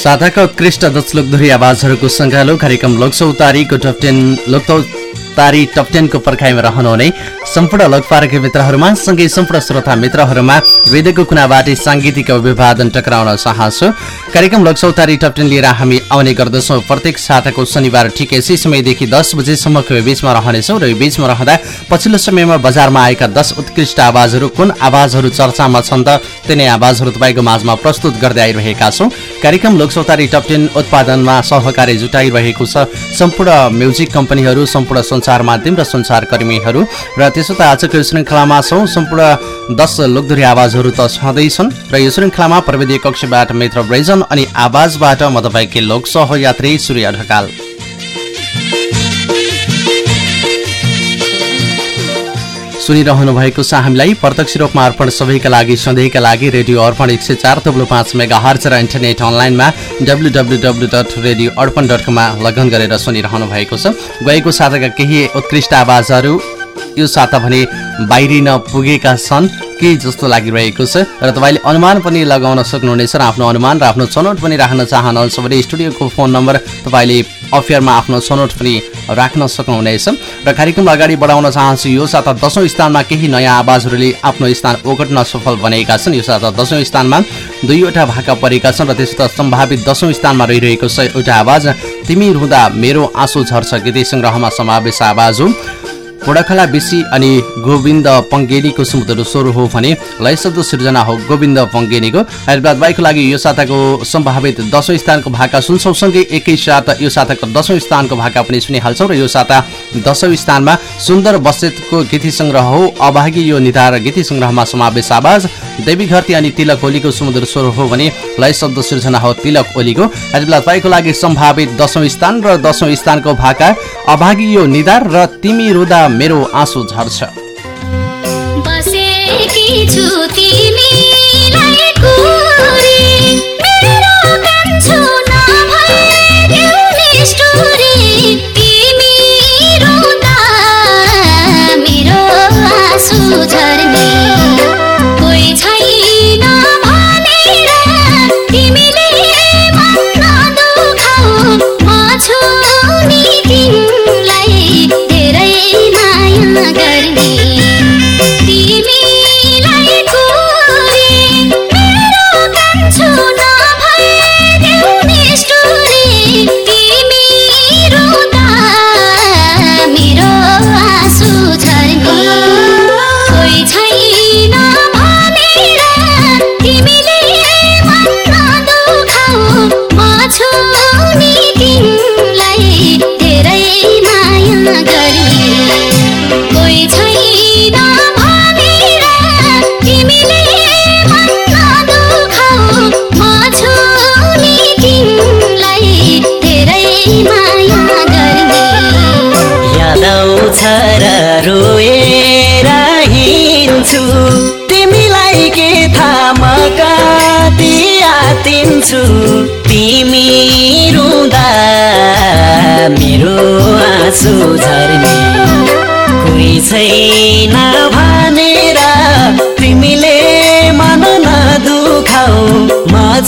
साताका उत्कृष्ट दश लोकधुरी आवाजहरूको सङ्घालो कार्यक्रम लोकसौतारीको टप टेन लोक तारी टप टेनको पर्खाइमा रहनुहुने सम्पूर्ण लोकपारक मित्रहरूमा सँगै सम्पूर्ण श्रोता मित्रहरूमा हृदयको कुनाबाट साङ्गीतिक अभिवादन टक्राउन चाहन्छु। कार्यक्रम लोकसौतारी टप टेन लिएर हामी आउने गर्दछौँ। प्रत्येक साताको शनिबार ठिक यसै समयदेखि दस बजेसम्मको बिचमा रहनेछौँ र यो बिचमा रहँदा पछिल्लो समयमा बजारमा आएका दस उत्कृष्ट आवाजहरू कुन आवाजहरू चर्चामा छन् त तिनै आवाजहरू तपाईँको माझमा प्रस्तुत गर्दै आइरहेका छौँ। कार्यक्रम लोकसौतारी टप टेन उत्पादनमा सहकारी जुटाइरहेको छ सम्पूर्ण म्युजिक कम्पनीहरू सम्पूर्ण सञ्चार माध्यम र सञ्चारकर्मीहरू र त्यसो त आजको यो श्रृङ्खलामा छौँ। सम्पूर्ण दस लोकधुरी आवाजहरू त छँदैछन्। र यो श्रृङ्खलामा प्रविधि कक्षबाट मित्र ब्रेजन अनि आवाजबाट म तपाईँकै लोक सहयात्री सूर्य ढकाल सुनिरहनु भएको छ हामीलाई। प्रत्यक्ष रूपमा अर्पण सबैका लागि सधैँका लागि रेडियो अर्पण एक सय चार तब्लो पाँच मेगा हर्च र इन्टरनेट अनलाइनमा W W W dot radio Arpan dot कममा लगन गरेर सुनिरहनु भएको छ। गएको साताका केही उत्कृष्ट आवाजहरू यो साता भने बाहिरिन पुगेका छन्। के जस्तो लागिरहेको छ र तपाईँले अनुमान पनि लगाउन सक्नुहुनेछ र आफ्नो अनुमान र आफ्नो छनौट पनि राख्न चाहनुहुन्छ भने स्टुडियोको फोन नम्बर तपाईँले अफियरमा आफ्नो छनौट पनि राख्न सक्नुहुनेछ र कार्यक्रमलाई अगाडि बढाउन चाहन्छु यो साता दसौँ स्थानमा केही नयाँ आवाजहरूले आफ्नो स्थान ओगट्न सफल बनेका छन्। यो साता दसौँ स्थानमा दुईवटा भाका परेका छन् र त्यसो सम्भावित दसौँ स्थानमा रहिरहेको छ एउटा आवाज। तिमी रुँदा मेरो आँसु झर्छ। गीत सङ्ग्रहमा समावेश आवाज हो। बुढाखला बेसी अनि गोविन्द पङ्गेनीको समुद्र स्वर हो भने लयशब्द सृजना हो गोविन्द पङ्गेनीको। हैदराबाद बाइकको लागि यो साताको सम्भावित दसौँ स्थानको भाका सुन्छौँ। सँगै एकैसाथ यो साताको दसौँ स्थानको भाका पनि सुनिहाल्छौँ र यो साता दसौँ स्थानमा सुन्दर बसेतको गीती सङ्ग्रह हो। अभागी यो निधार गीती सङ्ग्रहमा समावेश आवाज देवी घरती अनि तिलक ओलीको समुद्र स्वर हो भने लय शब्द सृजना हो तिलक ओलीको। हैदराबाद बाइकको लागि सम्भावित दसौँ स्थान र दसौँ स्थानको भाका अभागी यो निधार र तिमी रुदा मेरो आँसु झर्छ।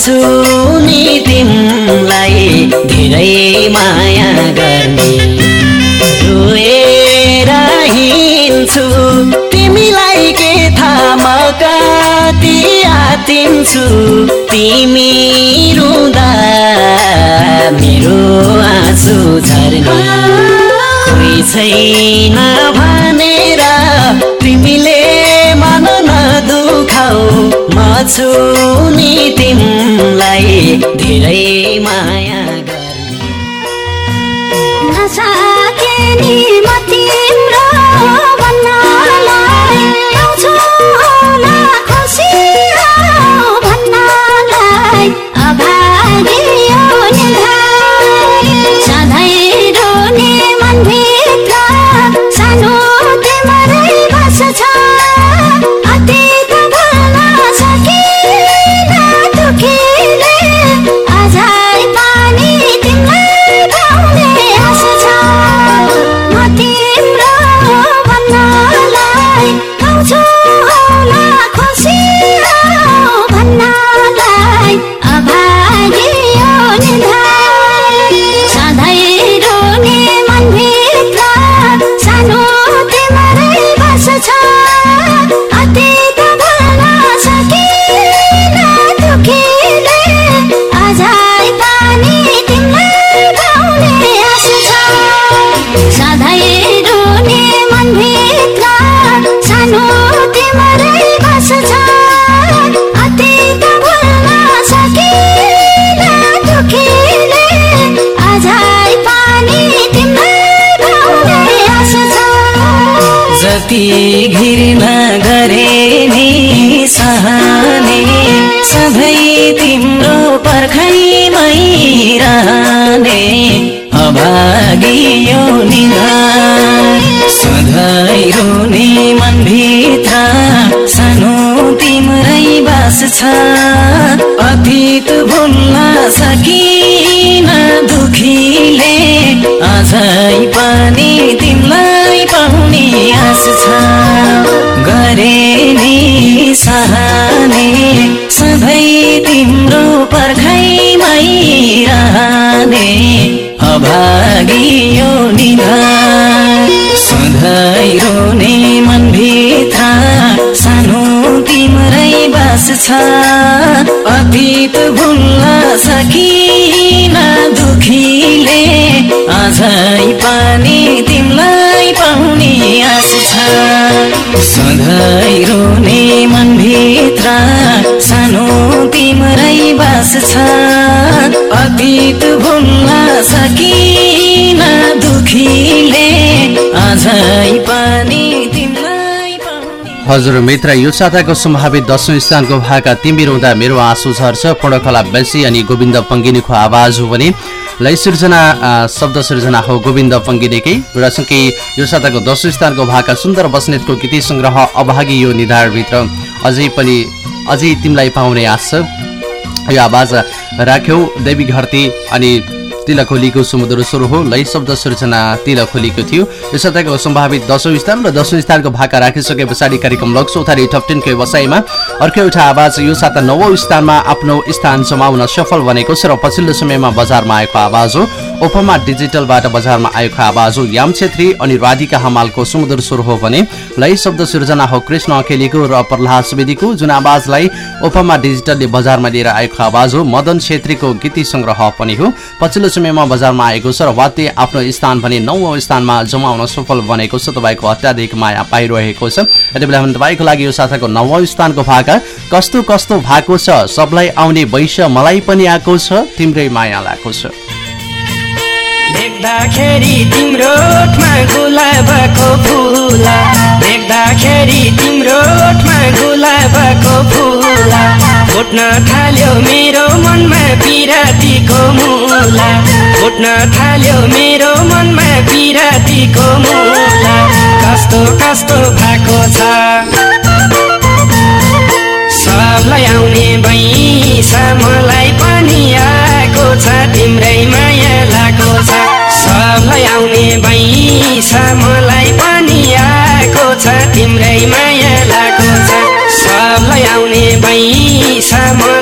छु नि तिमीलाई धेरै माया गर्ने। रोएर हिँड्छु तिमीलाई के थाहा म कति आतिन्छु तिमी रुँदा मेरो आँसु झर्ने कोही छैन। छु नि तिमीलाई धेरै माया अतीत भुल्न सकिन दुखीले। अझै पनि तिमीलाई पाउने आश छ। सधैँ रोने मनभित्र सानो तिम्रै बास छ। अतीत भुल्न सकिन दुखीले। अझै हजुर मित्र यो साताको सम्भावित दशौं स्थानको भाका तिमी रुँदा मेरो आँसु झर्छ। पूर्णकला बेसी अनि गोविन्द पङ्गिनीको आवाज हो भने लय सृजना अ, शब्द सृजना हो गोविन्द पङ्गिनीकै। र सँगै यो साताको दशौं स्थानको भाका सुन्दर बस्नेतको गीती सङ्ग्रह अभागी यो निधारभित्र अझै पनि अझै तिमीलाई पाउने आश। यो आवाज राख्यौ देवी घरती अनि तिलखोलीको सुमधुर स्वर हो लय शब्द सृजना तिलखोलीको थियो। यो सम्भावित दशौं स्थान र दशौं स्थानको भाका राखिसके पछाडि कार्यक्रम लक्सौथारी टप टेनको व्यवसायमा अर्को एउटा आवाज यो साता नवौँ स्थानमा आफ्नो स्थान जमाउन सफल बनेको छ र पछिल्लो समयमा बजारमा आएको आवाज हो। ओपमा डिजिटलबाट बजारमा आएको आवाज हो याम छेत्री अनि राधिका हमालको सुमधुर स्वर हो भने लय शब्द सृजना हो कृष्ण अकेलीको र प्रह्लाद सुवेदीको जुन आवाजलाई ओपमा डिजिटलले बजारमा लिएर आएको आवाज हो मदन छेत्रीको गीती सङ्ग्रह पनि हो। पछिल्लो समयमा बजारमा आएको छ र वाद्य आफ्नो स्थान भने नौौँ स्थानमा जमाउन सफल बनेको छ तपाईँको अत्याधिक माया पाइरहेको छ। यति बेला हामी तपाईँको लागि यो साथाको नवौँ स्थानको भाका कस्तो कस्तो भएको छ? सबलाई आउने वैश मलाई पनि आएको छ तिम्रै माया लागेको छ। देख्दाखेरि तिम्रो गुलाबको फुला। देख्दाखेरि तिम्रो गुलाबको फुला। फुट्न थाल्यो मेरो मनमा पिरातीको मुला। फुट्न थाल्यो मेरो मनमा पिरातीको मुला। कस्तो कस्तो भएको छ? सबलाई आउने भैसा मलाई पनि आएको छ तिम्रै माया लागेको छ। सबलाई आउने भैसा मलाई पनि आएको छ तिम्रै माया लागेको छ। सबलाई आउने भैसा मलाई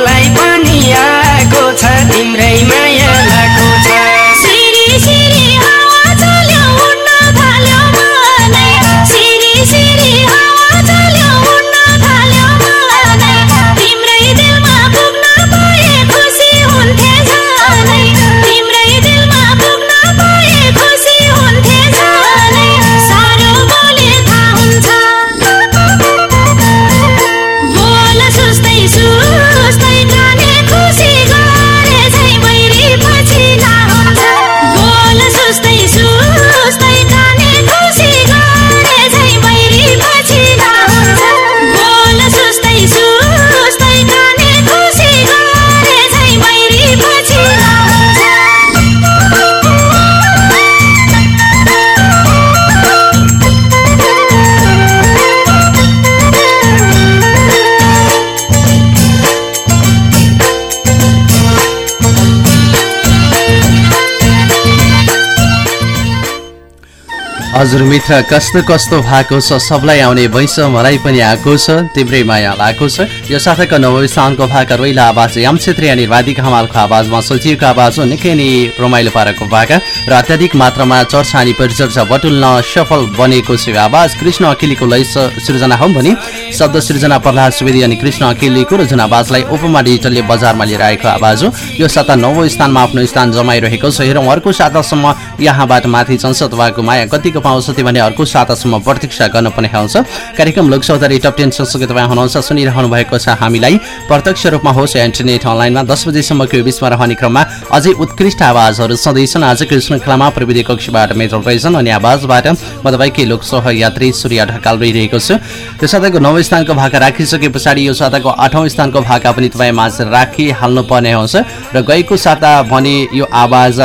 हजुर मित्र कस्तो कस्तो भएको छ? सबलाई आउने वैश मलाई पनि आएको छ तिम्रै माया लागेको छ। यो साथाको नव भाका रोइला आवाज याम छेत्री अनि राधिका हमालको आवाजमा सल्झिएको आवाज हो। निकै नै रमाइलो पारेको भाका र अत्याधिक मात्रामा चर्चा अनि परिचर्चा बटुल्न सफल बनेको छ आवाज। कृष्ण अखिलीको लय सृजना हो भने। शब्द सृजना प्रह्लाद सुवेदी अनि कृष्ण अखिलीको र जुन आवाजलाई उपमा डिजिटलले बजारमा लिएर आएको आवाज हो। यो साता नवौँ स्थानमा आफ्नो स्थान जमाइरहेको छ। हेरौँ अर्को सातासम्म यहाँबाट माथि चल्छ तपाईँको माया कतिको पाउँछ भने अर्को सातासम्म प्रतीक्षा गर्नुपर्ने हुन्छ कार्यक्रम लोकसौदारी टप टेन सँगसँगै तपाईँ हुनुहुन्छ सुनिरहनु भएको छ हामीलाई। प्रत्यक्ष रूपमा होस् या इन्टरनेट अनलाइनमा दस बजीसम्मको यो बिचमा रहने क्रममा अझै उत्कृष्ट आवाजहरू सधैँछन् आजको श्रृङ्खलामा प्रविधि कक्षबाट मेट्रो रहेछन् अनि आवाजबाट म तपाईँकै लोकसह यात्री सूर्य ढकाल रहिरहेको छु। यो साताको नौ स्थानको भाका राखिसके पछाडि यो साताको आठौँ स्थानको भाका पनि तपाईँ माझ राखिहाल्नु पर्ने हुन्छ। र गएको साता भने यो आवाज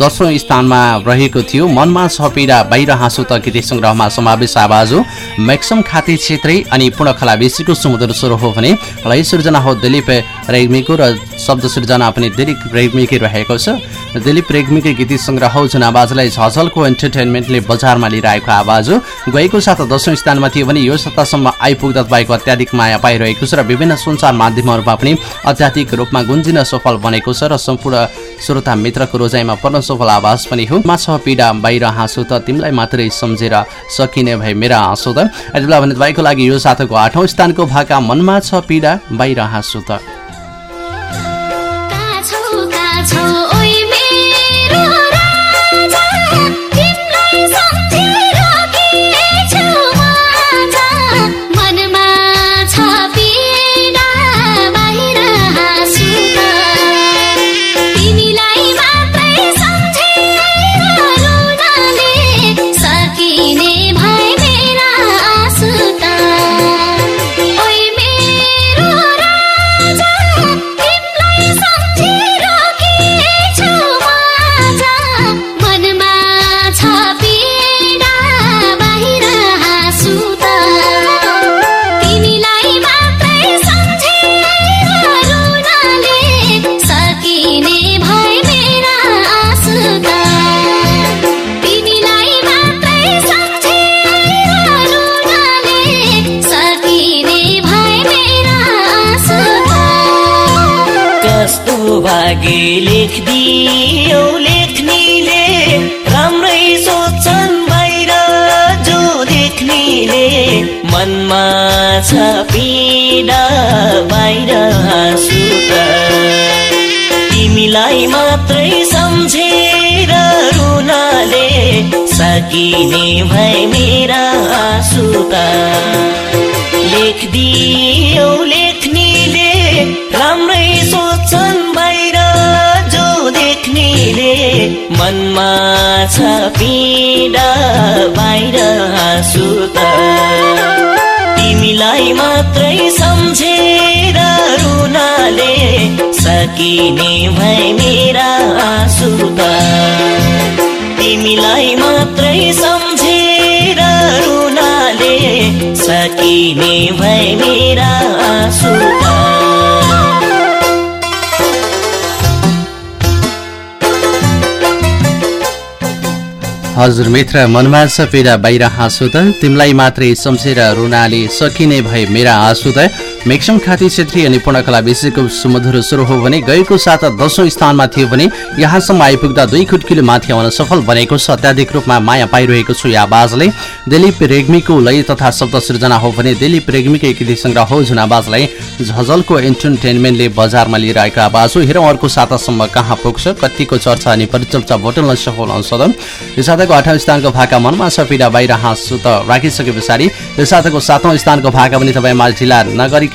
दसौँ स्थानमा रहेको थियो। मनमा छ पीडा बाहिर हाँसु त गीत सङ्ग्रहमा समावेश आवाज हो। म्याक्सम खाती छेत्री अनि पूर्णखला बेसीको समुद्र स्वर हो भने लय सृजना हो दिलीप रेग्मीको र शब्द सृजना पनि दिलीप रेग्मीकै रहेको छ। दिलीप रेग्मीकै गीत सङ्ग्रह जुन आवाजलाई झझलको इन्टरटेनमेन्टले बजारमा लिएर आएको आवाज हो। गएको साता दसौँ स्थानमा थियो भने यो सत्तासम्म आइपुग्दा तपाईँको अत्याधिक माया पाइरहेको छ र विभिन्न सञ्चार माध्यमहरूमा पनि अत्याधिक रूपमा गुन्जिन सफल बनेको छ र सम्पूर्ण श्रोता मित्रको रोजाइमा पर्न सफल आवाज पनि हो। मा छ पीडा बाहिर हाँसो त तिमीलाई मात्रै सम्झेर सकिने भए मेरा हाँसो त। यति बेला भने तपाईँको लागि यो साताको आठौँ स्थानको भाका मनमा छ पीडा बाहिर हाँसो त। मनमा छ पीडा बाहिर हाँसु तिमीलाई मात्रै सम्झेर रुनाले सकिने भए मेरा आँसु त लेखिदियो मनमा छ पीडा बाहिर हाँसु त तिमीलाई मात्रै सम्झेर रुनाले सकिने भए मेरा आँसु त तिमीलाई मात्रै सम्झेर रुनाले सकिने भए मेरा आँसु त हजुर मित्र मनमा छ बाहिर हाँसु त। तिमीलाई मात्रै सम्झेर रुनाले सकिने भए मेरा आँसु त। मेक्सम खाती छेत्री अनि पूर्णकला विषयको सुमधुर सुरु हो भने गएको साता दसौँ स्थानमा थियो भने यहाँसम्म आइपुग्दा दुई खुट्किलो माथि आउन सफल बनेको छ। अत्याधिक रूपमा माया पाइरहेको छु यो आवाजले दिलीप रेग्मीको लय तथा शब्द सृजना हो भने दिलीप रेग्मीकै कृति सङ्ग्रह हो। जुन आवाजलाई झझलको इन्टरटेनमेन्टले बजारमा लिएर आएको आवाज हो हेरौँ अर्को सातासम्म कहाँ पुग्छ? कतिको चर्चा अनि परिचर्चा बटुल्न सफल त यो साताको आठौँ स्थानको भाका मनमा छ। पीडा बाहिर हाँसु त राखिसके पछाडि यो साताको सातौँ स्थानको भाका पनि तपाईँ माझ ढिला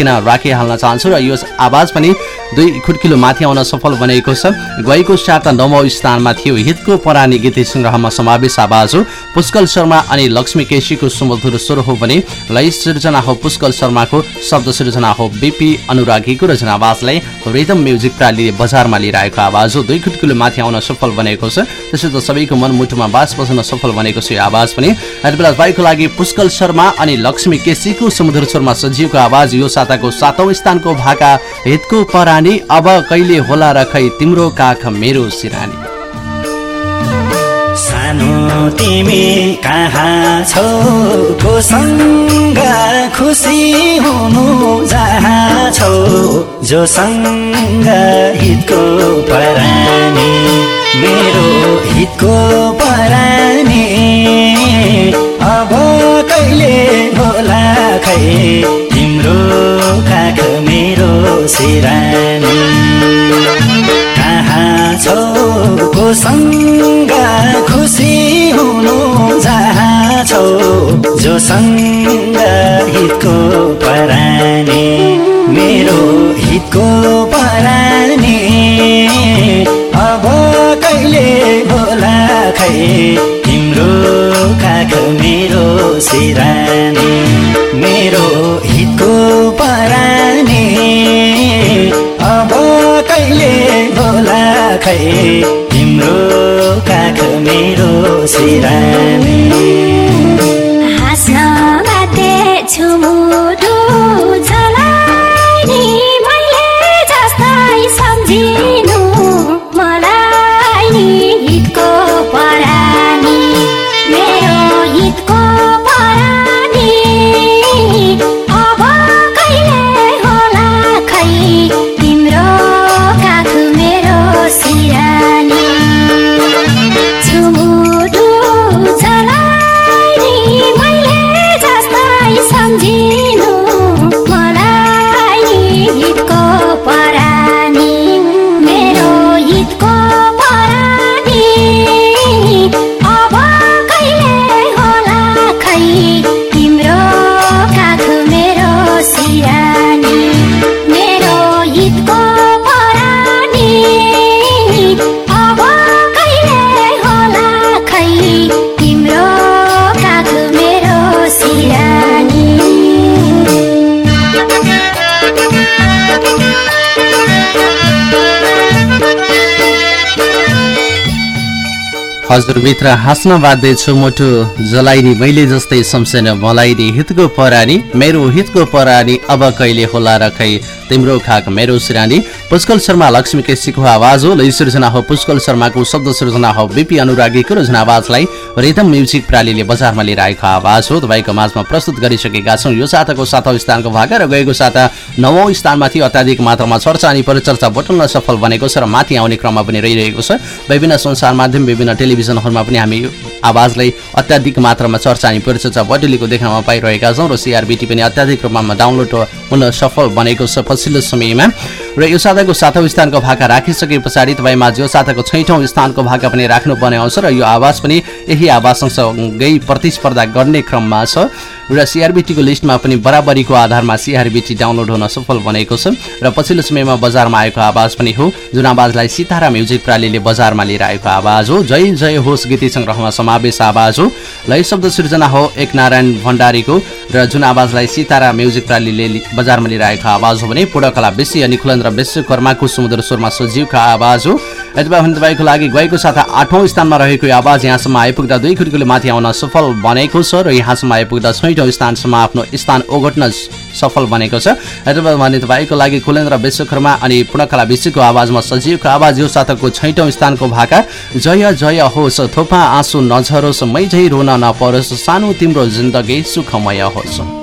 नगरिकन राखिहाल्न चाहन्छु र यो आवाज पनि दुई खुट्किलो माथि आउन सफल बनेको छ। गएको साता नवौँ स्थानमा थियो हितको परानी गीत सङ्ग्रहमा समावेश आवाज हो पुष्कल शर्मा अनि लक्ष्मी केसीको सुमधुर स्वर हो भने लय सृजना हो पुष्कल शर्माको शब्द सृजना हो बिपी अनुरागीको रचना आवाजलाई रिदम म्युजिक प्रालीले बजारमा लिएर आएको आवाज हो दुई खुट्किलो माथि आउन सफल बनेको छ। त्यसो त सबैको मनमुटुमा बास बस्न सफल बनेको छ यो आवाज पनि। यति बेला तपाईँको लागि पुष्कल शर्मा अनि लक्ष्मी केसीको समुद्र स्वरमा सजिएको आवाज यो साताको सातौँ स्थानको भाका हितको परानी अब कहिले होला र खै तिम्रो काख मेरो सिरानी? सानो तिमी कहाँ छौ? कोसँग खुसी हुनु जहाँ छौ? जोसँग हितको परानी मेरो हितको परानी अब कहिले होला खै? काख मेरो सिरानी। कहाँ छौ कोसँग खुसी हुनु? जहाँ जोसँग हितको परानी? मेरो हितको परानी। अब कहिले होला खै? तिम्रो काख मेरो सिरानी। मेरो हितको परानी। अब कहिले होला खै? तिम्रो काख मेरो सिरानी। हजुरभित्र हाँस्न बाँध्दैछु मुटु जलाइनी मैले जस्तै सम्झेन मलाई नि हितको परानी मेरो हितको परानी अब कहिले होला र खै? तिम्रो खाक मेरो सिरानी। पुष्कल शर्मा लक्ष्मी केसीको आवाज हो लै सृजना हो पुष्कल शर्माको शब्द सृजना हो बिपी अनुरागीको रचना आवाजलाई रिदम म्युजिक प्रालीले बजारमा लिएर आएको आवाज हो। तपाईँको माझमा प्रस्तुत गरिसकेका छौँ। यो साताको सातौँ स्थानको भाग र गएको साता नवौँ स्थानमाथि अत्याधिक मात्रामा चर्चा अनि परिचर्चा बटुल्न सफल बनेको छ र माथि आउने क्रममा पनि रहिरहेको छ। विभिन्न सञ्चार माध्यम विभिन्न टेलिभिजनहरूमा पनि हामी आवाजलाई अत्याधिक मात्रामा चर्चा अनि परिचर्चा बटुलेको देख्नमा पाइरहेका छौँ र सिआरबिटी पनि अत्याधिक रूपमा डाउनलोड हुन सफल बनेको छ पछिल्लो समयमा। र यो साताको सातौँ स्थानको भाका राखिसके पछाडि तपाईँमा यो साताको छैठौँ स्थानको भाका पनि राख्नुपर्ने आउँछ र यो आवाज पनि यही आवाजसँगसँगै प्रतिस्पर्धा गर्ने क्रममा छ र सिआरबिटीको लिस्टमा पनि बराबरीको आधारमा सिआरबिटी डाउनलोड हुन सफल बनेको छ र पछिल्लो समयमा बजारमा आएको आवाज पनि हो। जुन आवाजलाई सितारा म्युजिक प्रालीले बजारमा लिएर आएको आवाज हो। जय जय होस् गीती सङ्ग्रहमा समावेश आवाज हो। लय शब्द सृजना हो। एक नारायण भण्डारीको र जुन आवाजलाई सितारा म्युजिक प्रालीले बजारमा लिएर आवाज हो भने पूर्णकला बेसी अनि खुलेन्द्र विश्वकर्माको सुमधुर स्वरमा सजीवका आवाज हो। यति भने तपाईँको लागि गएको साथ आठौँ स्थानमा रहेको यो आवाज यहाँसम्म आइपुग्दा दुई खुर्कीले माथि आउन सफल बनेको छ र यहाँसम्म आइपुग्दा छैटौँ स्थानसम्म आफ्नो स्थान ओगट्न सफल बनेको छ। यति भने तपाईँको लागि खुलेन्द्र विश्वकर्मा अनि पूर्णकला विश्वको आवाजमा सजीवको आवाज यो साताको छैटौँ स्थानको भाका। जय जय होस् थोपा आँसु नझरोस् मै झै रोन नपरोस् सानो तिम्रो जिन्दगी सुखमय होस्।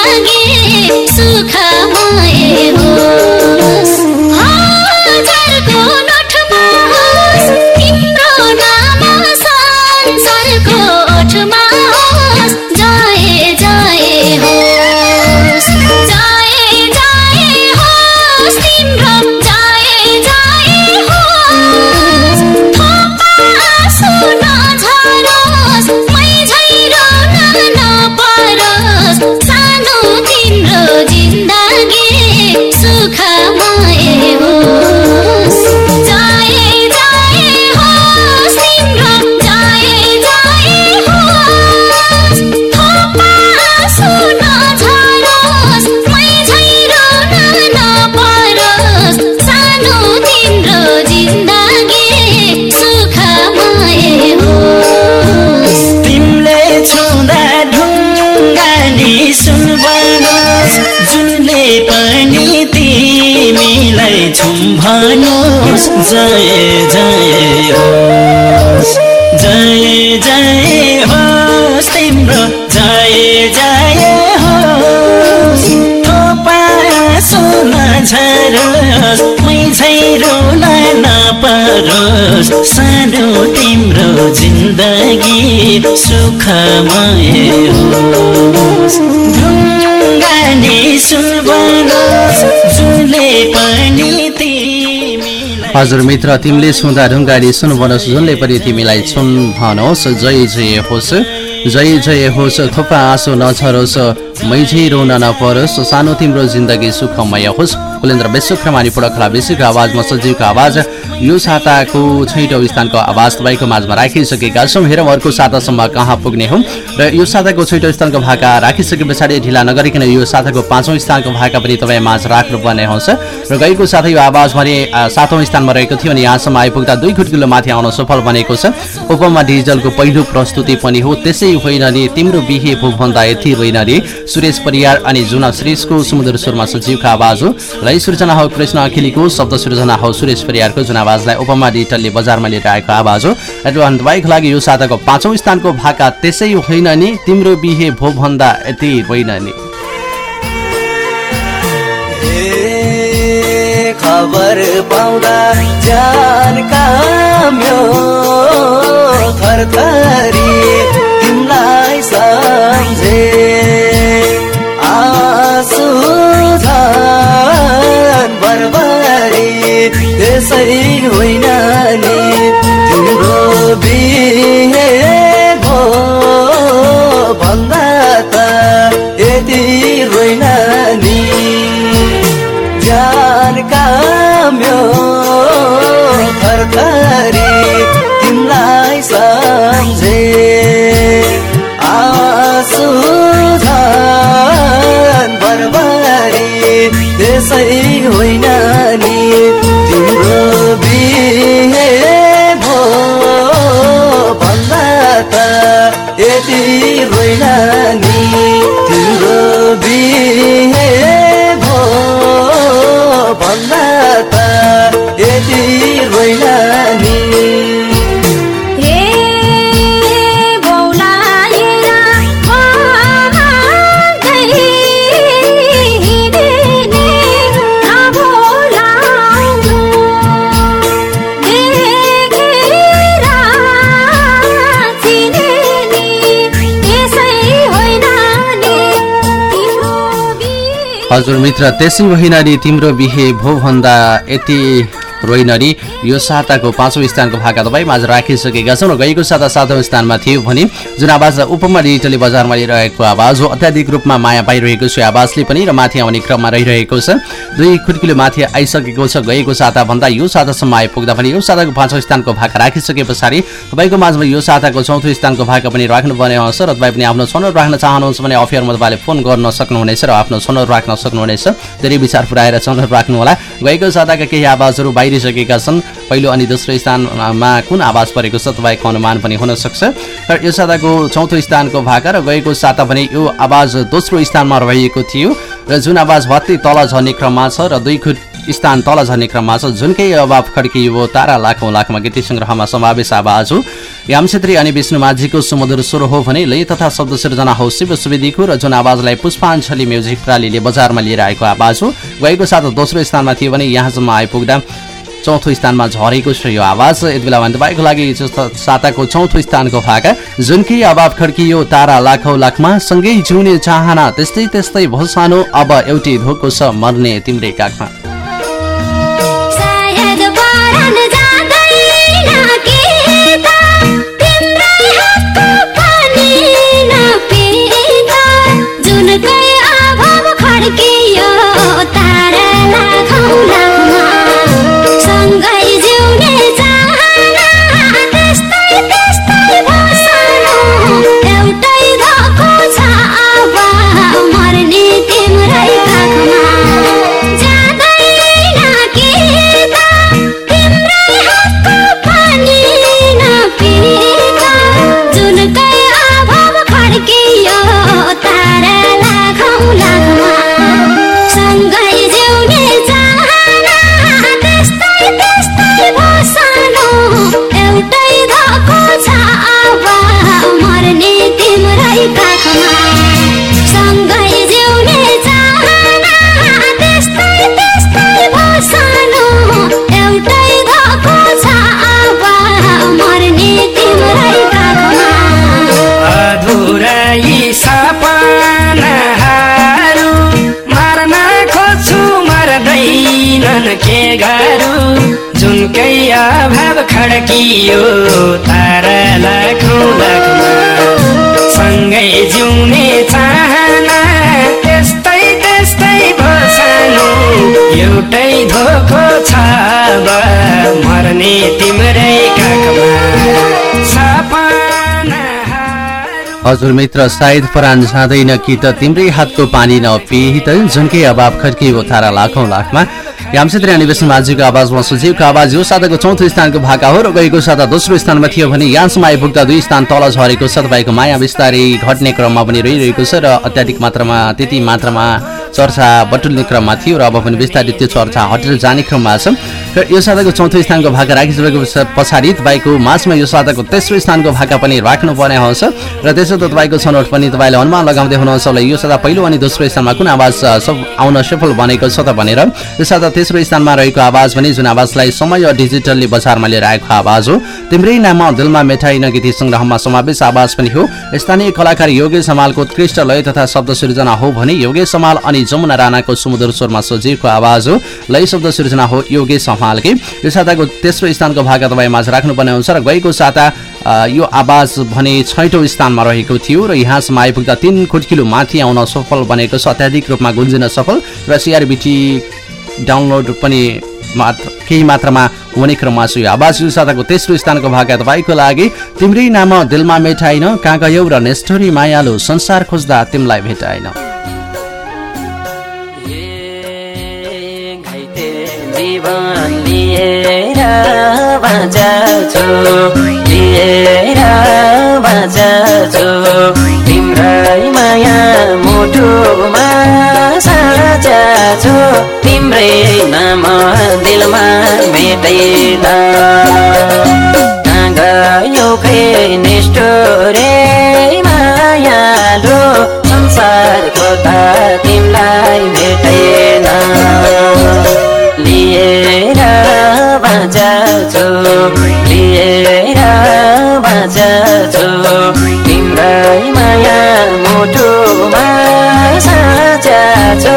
छुम्भनोस् जय जय होस्। जय जय होस् तिम्रो। जय बिराए होस्। थोपा सुन झरोस्। रुन नपरोस् सानो तिम्रो जिन्दगी सुखमय होस्। ढुङ्गानी पनि तिमीलाई हजुर मित्र तिमीले सुन्दा ढुङ्गाडी सुन बनोस् जुनले पनि तिमीलाई सुन भनोस् जय जय होस् जय जय होस् थोपा आँसु नछरोस् मैझै रोन नपरोस् सानो तिम्रो जिन्दगी सुखमय होस्। कुलेन्द्र विश्वक्रमानी पुडखला विश्वको आवाजमा सजीवको आवाज। यो साताको छैटौँ स्थानको आवाज तपाईँको माझमा राखिसकेका छौँ। हेरौँ अर्को सातासम्म कहाँ पुग्ने हौँ? र यो साताको छैटौँ स्थानको भाका राखिसके पछाडि ढिला नगरिकन यो साताको पाँचौँ स्थानको भाका पनि तपाईँ माझ राख्नुपर्ने हुन्छ र गएको साथै यो आवाज भने सातौँ स्थानमा रहेको थियो अनि यहाँसम्म आइपुग्दा दुई खुट्किलो माथि आउन सफल बनेको छ। उपमा डिजिटलको पहिलो प्रस्तुति पनि हो। त्यसै होइन नि तिम्रो बिहे भूभन्दा यति होइन नि। सुरेश परियार अनि जुना श्रेष्ठको समुद्र स्वरमा सजीवको आवाज हो। लय सृजना हो कृष्ण अखिलीको शब्द सृजना हो सुरेश परियारको जुन आवाजलाई उपमा डिजिटलले बजारमा लिएर आएको आवाज हो। एडवान तपाईँको लागि यो साताको पाँचौँ स्थानको भाका त्यसै होइन नि तिम्रो बिहे भोभन्दा यति होइन नि। खबर पाउँदा जान काम्यो थरथरी तिमीलाई सम्झे। आँसु झन् बरबरी त्यसै होइन नि तिम्रो बिहे भो भन्दा त यति होइन नि जान काम्यो थरथरी तिमीलाई सम्झे। त्यसै होइन। हजुर मित्र त्यसै होइन तिम्रो बिहे भो भन्दा यति रोइन नि यो साताको पाँचौँ स्थानको भाका तपाईँ माझ राखिसकेका छौँ र गएको साता सातौँ स्थानमा थियो भने जुन आवाज उपमा डिजिटली बजारमा लिइरहेको आवाज हो अत्याधिक रूपमा माया पाइरहेको छ आवाजले पनि र माथि आउने क्रममा रहिरहेको छ। दुई खुट्किलो माथि आइसकेको छ गएको साताभन्दा यो सातासम्म आइपुग्दा पनि यो साताको पाँचौँ स्थानको भाका राखिसके पछाडि तपाईँको माझमा यो साताको चौथो स्थानको भाका पनि राख्नुपर्ने हुन्छ र तपाईँ पनि आफ्नो छनौट राख्न चाहनुहुन्छ भने अफियरमा तपाईँले फोन गर्न सक्नुहुनेछ र आफ्नो छनौट राख्न सक्नुहुनेछ। धेरै विचार पुऱ्याएर छनौट राख्नुहोला। गएको साताका केही आवाजहरू बाहिरिसकेका छन्। पहिलो अनि दोस्रो स्थानमा कुन आवाज परेको छ तपाईँको अनुमान पनि हुनसक्छ। र यो साताको चौथो स्थानको भाका र गएको साता भने यो आवाज दोस्रो स्थानमा रहेको थियो। र जुन आवाज भत्ती तल झर्ने क्रममा छ र दुई खुट स्थान तल झर्ने क्रममा छ जुनकै अभाव खड्कियो तारा लाखौँ लाखमा गीत सङ्ग्रहमा समावेश आवाज हो। याम छेत्री अनि विष्णु माझीको सुमधुर स्वर हो भने लय तथा शब्द सृजना हो शिव सुवेदीको र जुन आवाजलाई पुष्पाञ्जली म्युजिक प्रालीले बजारमा लिएर आएको आवाज हो। गएको साथ दोस्रो स्थानमा थियो भने यहाँसम्म आइपुग्दा चौथो स्थानमा झरेको छ यो आवाज। यति बेला भने तपाईँको लागि साताको चौथो स्थानको भाका जुनकै अभाव खड्कियो तारा लाखौँ लाखमा सँगै जिउने चाहना त्यस्तै त्यस्तै भसानो अब एउटै धोको छ मर्ने तिम्रै काखमा। गाह्रो जुनकै अभाव खड्कियो तारा लाखौँ लाखमा सँगै जिउने चाहना त्यस्तै त्यस्तै बसानु। एउटै धोको छ मर्ने तिम्रै काखमा। हजुर मित्र सायद परान जाँदैन कि त तिम्रै हातको पानी नपिहित जुनकै अभाव खड्कियो तारा लाखौँ लाखमा। यामक्षेत्री निवेशन माझीको आवाजमा सुजीवको आवाज यो साताको चौथो स्थानको भाका हो र गएको साता दोस्रो स्थानमा थियो भने यहाँसम्म आइपुग्दा दुई स्थान तल झरेको छ तपाईँको माया बिस्तारै घट्ने क्रममा पनि रहिरहेको छ र अत्याधिक मात्रामा त्यति मात्रामा चर्चा बटुल्ने क्रममा थियो र अब पनि बिस्तारै त्यो चर्चा हटेर जाने क्रममा छ। र यो साताको चौथो स्थानको भाका राखिसकेको पछ- पछाडि तपाईँको माझमा यो साताको तेस्रो स्थानको भाका पनि राख्नुपर्ने हुन्छ। र त्यसो त तपाईँको छनौट पनि तपाईँले अनुमान लगाउँदै हुनुहुन्छ होला। यो साता पहिलो अनि दोस्रो स्थानमा कुन आवाज सब आउन सफल बनेको छ त भनेर। यो साता तेस्रो स्थानमा रहेको आवाज पनि जुन आवाजलाई समय डिजिटल्ली बजारमा लिएर आएको आवाज हो। तिम्रै नाममा दिलमा मेठाइन गीत सङ्ग्रहमा समावेश आवाज पनि हो। स्थानीय कलाकार योगेश समालको उत्कृष्ट लय तथा शब्द सृजना हो भने योगेश समाल अनि जमुना राणाको सुमधुर स्वरमा सजिएको आवाज हो। लय शब्द सृजना हो योगेश समालकै यो साताको तेस्रो स्थानको भाग तपाईँ माझ राख्नुपर्ने हुन्छ र गएको साता यो आवाज भने छैटौँ स्थानमा रहेको थियो र यहाँसम्म आइपुग्दा तिन खुड्किलो माथि आउन सफल बनेको छ अत्याधिक रूपमा गुन्जिन सफल र सिआरबिटी डाउनलोड पनि मात्र केही मात्रामा हुने क्रममा छ आवाज। यो साताको तेस्रो स्थानको भाका तपाईँको लागि। तिम्रै नाम दिलमा मेटाइन कहाँ गयौ र नेस्टोरी मायालु संसार खोज्दा तिमीलाई भेटाइन। लिएर बाँच्छु लिएर बाँच्छु तिम्रै माया मुटुमा साँच्छु तिम्रै नाम दिलमा मेटैन गयो खै निष्ठुरे मायालु संसारको त बाँच्छु लिएर बाँच्छु तिम्रै माया मुटुमा साँच्छु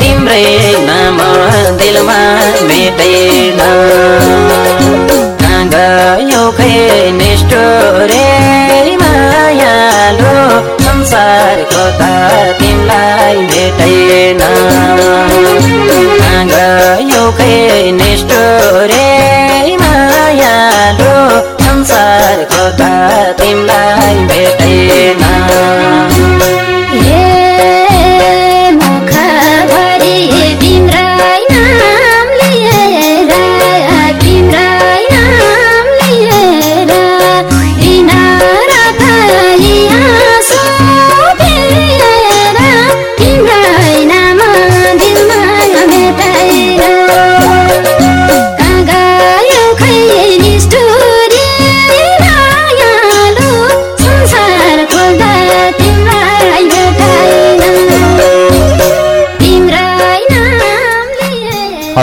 तिम्रै नाम दिलमा मेटेन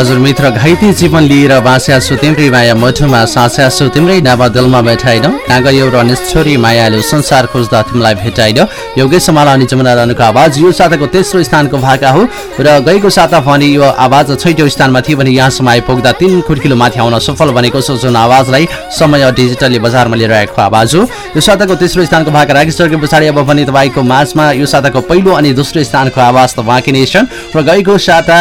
हजुर मित्र घाइते जीवन लिएर बाँच्या छु तिम्रै माया मठुमा साँच्या छु तिम्रै नावा दिलमा भेटाइन कहाँ गयो र निष्ठोरी मायालु संसार खोज्दा तिमीलाई भेटाइन। योगेश समाला अनि जमुना रानुको आवाज यो साताको तेस्रो स्थानको भाका हो। र गएको साता भने यो आवाज छैटौँ स्थानमा थियो भने यहाँसम्म आइपुग्दा तिन खुड्किलो माथि आउन सफल बनेको छ जुन आवाजलाई समय डिजिटली बजारमा लिएर आएको आवाज हो। यो साताको तेस्रो स्थानको भाका राखिसके पछाडि अब भने तपाईँको माझमा यो साताको पहिलो अनि दोस्रो स्थानको आवाज त बाँकी नै छन्। र गएको साता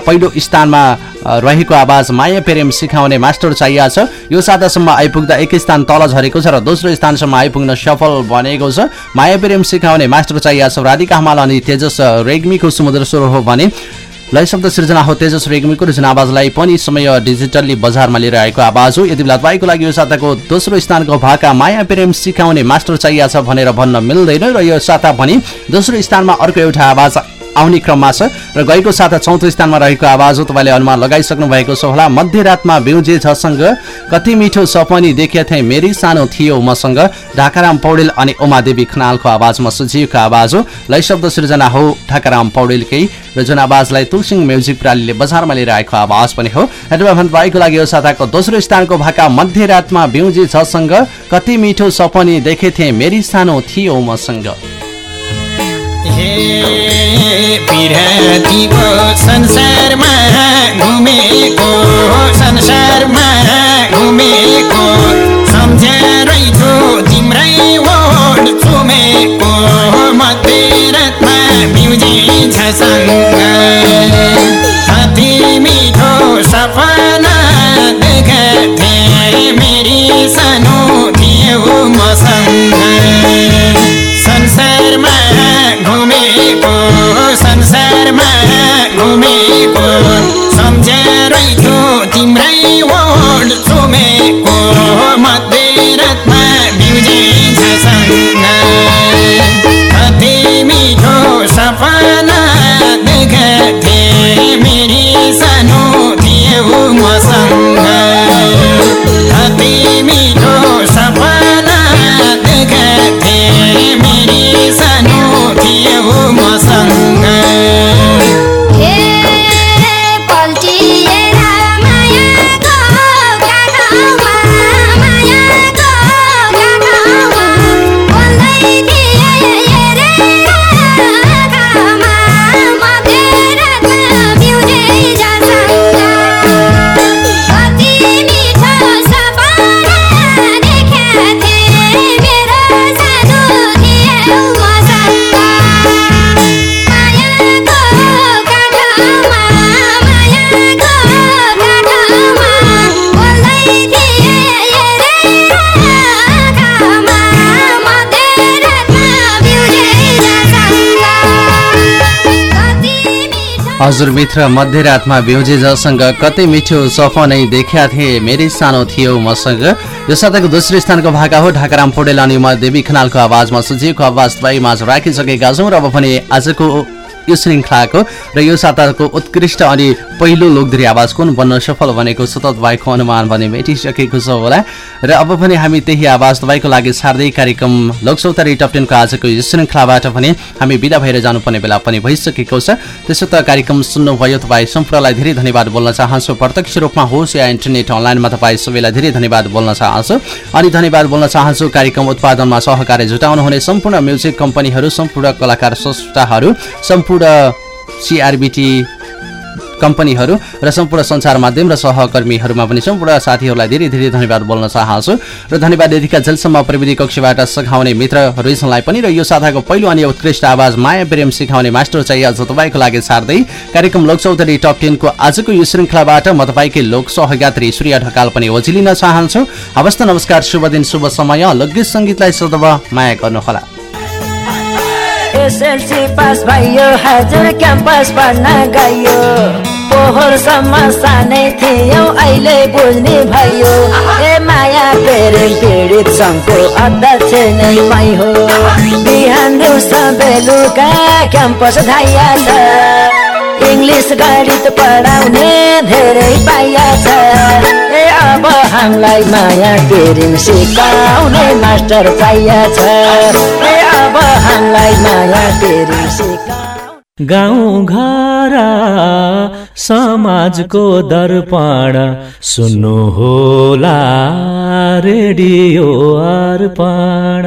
पहिलो स्थानमा रहेको आवाज माया प्रेम सिकाउने मास्टर चाहिएको छ। यो सातासम्म आइपुग्दा एक स्थान तल झरेको छ र दोस्रो स्थानसम्म आइपुग्न सफल बनेको छ। माया प्रेम सिकाउने मास्टर चाहिएको छ। राधिका हमाल अनि तेजस रेग्मीको समुद्र स्वर हो भने लय शब्द सृजना हो। तेजस रेग्मीको जुन आवाजलाई पनि समय डिजिटल्ली बजारमा लिएर आएको आवाज हो। यति बेला तपाईँको लागि यो साताको दोस्रो स्थानको भाका माया प्रेम सिकाउने मास्टर चाहिएको छ भनेर भन्न मिल्दैन। र यो साता पनि दोस्रो स्थानमा अर्को एउटा आवाज आउने क्रममा छ र गएको साता चौथो स्थानमा रहेको आवाज हो। तपाईँले अनुमान लगाइसक्नु भएको छ होला। मध्यरातमा बिउजे झसँग कति मिठो सपनी देखे थिएँ मेरै सानो थियो मसँग। ढाकाराम पौडेल अनि उमादेवी खनालको आवाजमा सुझिएको आवाज हो। लय शब्द सृजना हो ढाकाराम पौडेलकै। र जुन आवाजलाई तुलसिङ म्युजिक प्रालीले बजारमा लिएर आएको आवाज पनि हो। भन्नुभएको लागि यो साताको दोस्रो स्थानको भाका मध्यरातमा बिउजे झसँग कति मिठो सपनी देखे थिएँ मेरी सानो थियो मसँग। विरातीको संसारमा घुमेको संसारमा घुमेको सम्झारै छु तिम्रै ओड चुमेको मध्यरातमा बिउजी छ सँग अति मिठो सपना देखेथे मेरी सानो थियो मसँग हजुर मित्र मध्यरातमा बेउजे जसँग कतै मिठो सपनै देखा थिए। मेरै सानो थियो मसँग। यो साताको दोस्रो स्थानको भाका हो। ढाकाराम पौडेल अनि म देवी खनालको आवाजमा सुझिएको आवाज तपाईँमा राखिसकेका छौँ र अब पनि आजको यो श्रृङ्खलाको र यो साताको उत्कृष्ट अनि पहिलो लोकधरी आवाज कुन बन्न सफल बनेको छ तपाईँको अनुमान भने मेटिसकेको छ होला। र अब पनि हामी त्यही आवाज तपाईँको लागि सार्दै कार्यक्रम लोकसौतारी टप टेनको आजको यो श्रृङ्खलाबाट पनि हामी बिदा भएर जानुपर्ने बेला पनि भइसकेको छ। त्यसो त कार्यक्रम सुन्नुभयो तपाईँ सम्पूर्णलाई धेरै धन्यवाद बोल्न चाहन्छु। प्रत्यक्ष रूपमा होस् या इन्टरनेट अनलाइनमा तपाईँ सबैलाई धेरै धन्यवाद बोल्न चाहन्छु। अनि धन्यवाद बोल्न चाहन्छु कार्यक्रम उत्पादनमा सहकारी जुटाउनुहुने सम्पूर्ण म्युजिक कम्पनीहरू सम्पूर्ण कलाकार संस्थाहरू सम्पूर्ण सिआरबिटी कम्पनीहरू र सम्पूर्ण सञ्चार माध्यम र सहकर्मीहरूमा पनि सम्पूर्ण साथीहरूलाई धेरै धेरै धन्यवाद बोल्न चाहन्छु र धन्यवाद यतिका जेलसम्म प्रविधि कक्षबाट सघाउने मित्र पनि र यो साथाको पहिलो अनि उत्कृष्ट आवाज माया प्रेम सिकाउने मास्टर चाहिँ आज तपाईँको लागि सार्दै कार्यक्रम लोकचौधरी टप टेनको आजको यो श्रृङ्खलाबाट म तपाईँकै लोक सहयात्री सूर्य ढकाल पनि ओझिलिन चाहन्छु। हवस् नमस्कार शुभ दिन शुभ समय। लोकगीत सङ्गीतलाई सदव माया गर्नुहोला। एसएलसी पास भयो हजुर क्याम्पस पढ्न गयो पोहोरसम्म सानै थियौ अहिले बुझ्ने भयो। ए माया प्रेम पीडित सङ्घको अध्यक्ष नै मै हो। बिहान दिउँसो बेलुका क्याम्पस धाइया छ। इङ्ग्लिस गणित पढाउने धेरै पाइया छ। ए अब हामीलाई माया प्रेम सिकाउने मास्टर चाहिया छ। ए अब हामीलाई माया प्रेम सिका गाउँ घर समाजको दर्पण सुन्नु होला रेडियो अर्पण।